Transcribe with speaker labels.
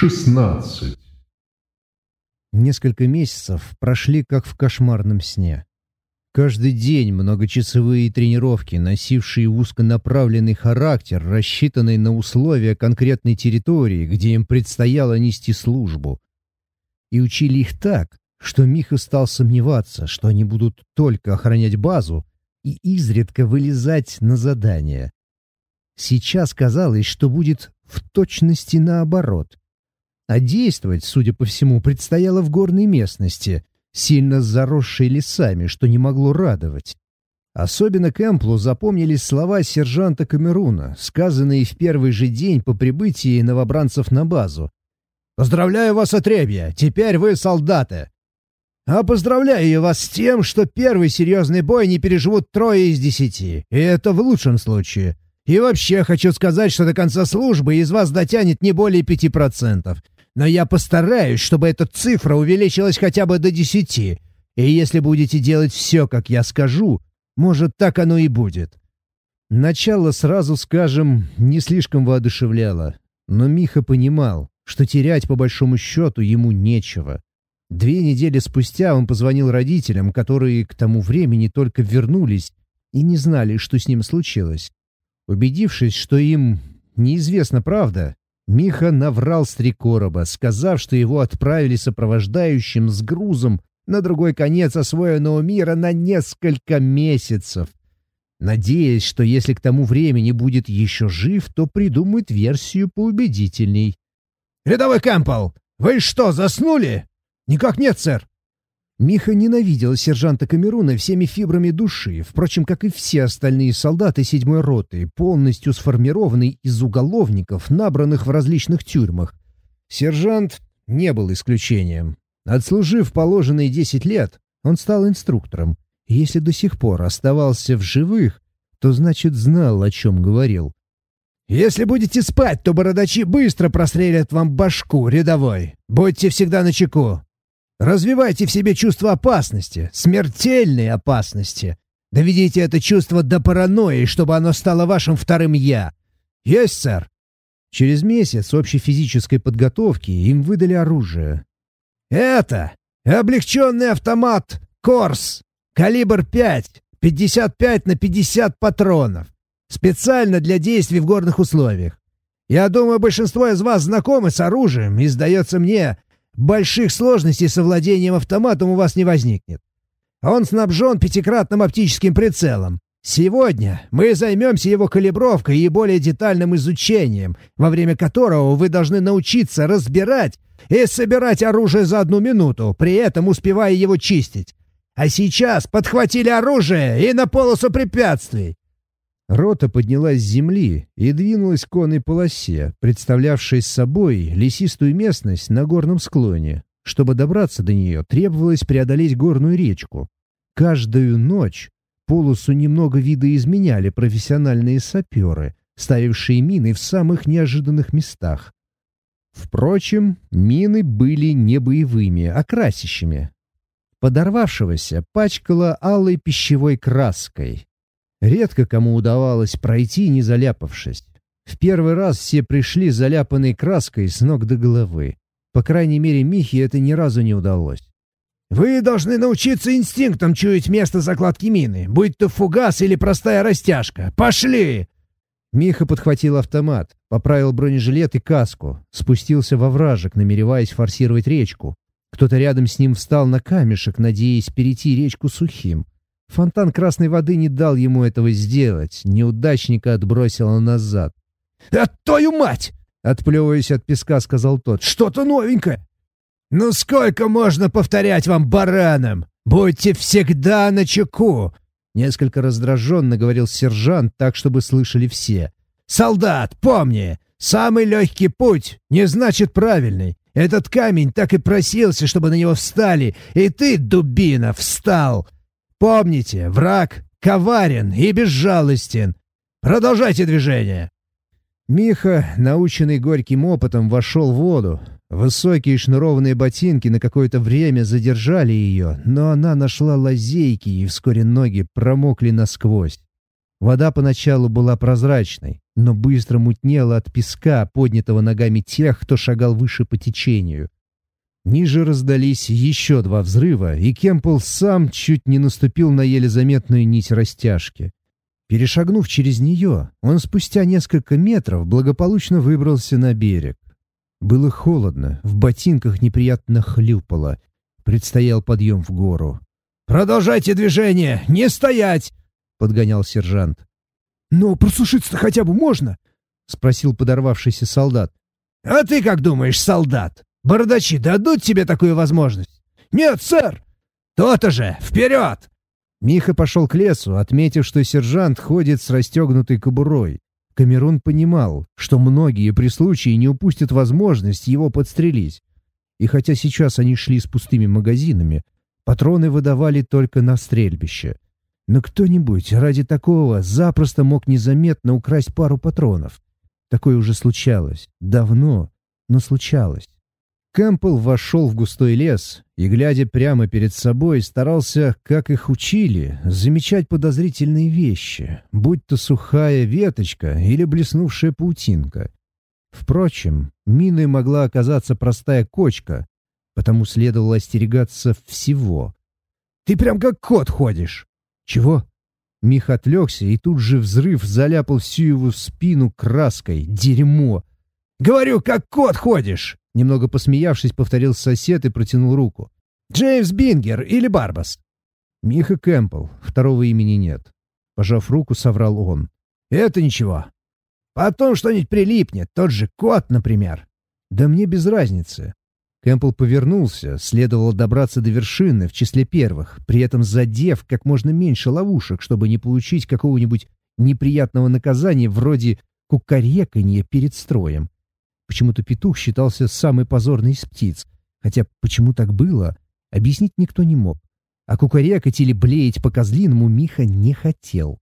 Speaker 1: 16.
Speaker 2: Несколько месяцев прошли как в кошмарном сне. Каждый день многочасовые тренировки, носившие узконаправленный характер, рассчитанный на условия конкретной территории, где им предстояло нести службу. И учили их так, что Миха стал сомневаться, что они будут только охранять базу и изредка вылезать на задания. Сейчас казалось, что будет в точности наоборот. А действовать, судя по всему, предстояло в горной местности, сильно заросшей лесами, что не могло радовать. Особенно Кэмплу запомнились слова сержанта Камеруна, сказанные в первый же день по прибытии новобранцев на базу. «Поздравляю вас, отребья! Теперь вы солдаты!» «А поздравляю вас с тем, что первый серьезный бой не переживут трое из десяти, и это в лучшем случае. И вообще хочу сказать, что до конца службы из вас дотянет не более пяти процентов. Но я постараюсь, чтобы эта цифра увеличилась хотя бы до десяти. И если будете делать все, как я скажу, может, так оно и будет. Начало, сразу скажем, не слишком воодушевляло. Но Миха понимал, что терять по большому счету ему нечего. Две недели спустя он позвонил родителям, которые к тому времени только вернулись и не знали, что с ним случилось. Убедившись, что им неизвестна правда, Миха наврал с три короба, сказав, что его отправили сопровождающим с грузом на другой конец освоенного мира на несколько месяцев. Надеясь, что если к тому времени будет еще жив, то придумает версию поубедительней. «Рядовой Кэмпбелл, вы что, заснули?» «Никак нет, сэр!» Миха ненавидел сержанта Камеруна всеми фибрами души, впрочем, как и все остальные солдаты седьмой роты, полностью сформированный из уголовников, набранных в различных тюрьмах. Сержант не был исключением. Отслужив положенные десять лет, он стал инструктором. Если до сих пор оставался в живых, то значит знал, о чем говорил. «Если будете спать, то бородачи быстро прострелят вам башку, рядовой. Будьте всегда начеку. Развивайте в себе чувство опасности, смертельной опасности. Доведите это чувство до паранойи, чтобы оно стало вашим вторым «я». Есть, сэр. Через месяц общей физической подготовки им выдали оружие. Это облегченный автомат «Корс», калибр 5, 55 на 50 патронов. Специально для действий в горных условиях. Я думаю, большинство из вас знакомы с оружием, и, сдается мне, больших сложностей с овладением автоматом у вас не возникнет. Он снабжен пятикратным оптическим прицелом. Сегодня мы займемся его калибровкой и более детальным изучением, во время которого вы должны научиться разбирать и собирать оружие за одну минуту, при этом успевая его чистить. А сейчас подхватили оружие и на полосу препятствий. Рота поднялась с земли и двинулась к конной полосе, представлявшей собой лесистую местность на горном склоне. Чтобы добраться до нее, требовалось преодолеть горную речку. Каждую ночь полосу немного видоизменяли профессиональные саперы, ставившие мины в самых неожиданных местах. Впрочем, мины были не боевыми, а красящими. Подорвавшегося пачкало алой пищевой краской, Редко кому удавалось пройти, не заляпавшись. В первый раз все пришли заляпанной краской с ног до головы. По крайней мере, Михе это ни разу не удалось. «Вы должны научиться инстинктом чуять место закладки мины, будь то фугас или простая растяжка. Пошли!» Миха подхватил автомат, поправил бронежилет и каску, спустился во вражек, намереваясь форсировать речку. Кто-то рядом с ним встал на камешек, надеясь перейти речку сухим. Фонтан красной воды не дал ему этого сделать. Неудачника отбросило назад. «А твою мать!» — отплевываясь от песка, сказал тот. «Что-то новенькое!» «Ну сколько можно повторять вам, баранам? Будьте всегда на чеку!» Несколько раздраженно говорил сержант, так, чтобы слышали все. «Солдат, помни, самый легкий путь не значит правильный. Этот камень так и просился, чтобы на него встали, и ты, дубина, встал!» Помните, враг коварен и безжалостен. Продолжайте движение!» Миха, наученный горьким опытом, вошел в воду. Высокие шнурованные ботинки на какое-то время задержали ее, но она нашла лазейки, и вскоре ноги промокли насквозь. Вода поначалу была прозрачной, но быстро мутнело от песка, поднятого ногами тех, кто шагал выше по течению. Ниже раздались еще два взрыва, и Кемпл сам чуть не наступил на еле заметную нить растяжки. Перешагнув через нее, он спустя несколько метров благополучно выбрался на берег. Было холодно, в ботинках неприятно хлюпало. Предстоял подъем в гору.
Speaker 1: «Продолжайте движение! Не стоять!» — подгонял сержант.
Speaker 2: «Но просушиться-то хотя бы можно?» — спросил подорвавшийся солдат.
Speaker 1: «А ты как думаешь, солдат? Бородачи дадут тебе такую возможность?» «Нет, сэр!» «То-то же! Вперед!»
Speaker 2: Миха пошел к лесу, отметив, что сержант ходит с расстегнутой кобурой. Камерун понимал, что многие при случае не упустят возможность его подстрелить. И хотя сейчас они шли с пустыми магазинами, патроны выдавали только на стрельбище. Но кто-нибудь ради такого запросто мог незаметно украсть пару патронов. Такое уже случалось. Давно, но случалось. Кэмпбелл вошел в густой лес и, глядя прямо перед собой, старался, как их учили, замечать подозрительные вещи, будь то сухая веточка или блеснувшая паутинка. Впрочем, миной могла оказаться простая кочка, потому следовало остерегаться всего.
Speaker 1: «Ты прям как кот ходишь!»
Speaker 2: «Чего?» Мих отвлекся, и тут же взрыв заляпал всю его спину краской. «Дерьмо!»
Speaker 1: «Говорю, как кот ходишь!»
Speaker 2: Немного посмеявшись, повторил сосед и протянул руку.
Speaker 1: «Джеймс Бингер или Барбас?»
Speaker 2: «Миха Кэмпбелл. Второго имени нет». Пожав руку, соврал он.
Speaker 1: «Это ничего. Потом что-нибудь прилипнет. Тот же кот, например».
Speaker 2: «Да мне без разницы». Кэмпбелл повернулся, следовало добраться до вершины в числе первых, при этом задев как можно меньше ловушек, чтобы не получить какого-нибудь неприятного наказания вроде кукареканья перед строем. Почему-то петух считался самой позорной из птиц. Хотя почему так было, объяснить никто не мог. А кукарекать или блеять по-козлиному Миха не хотел.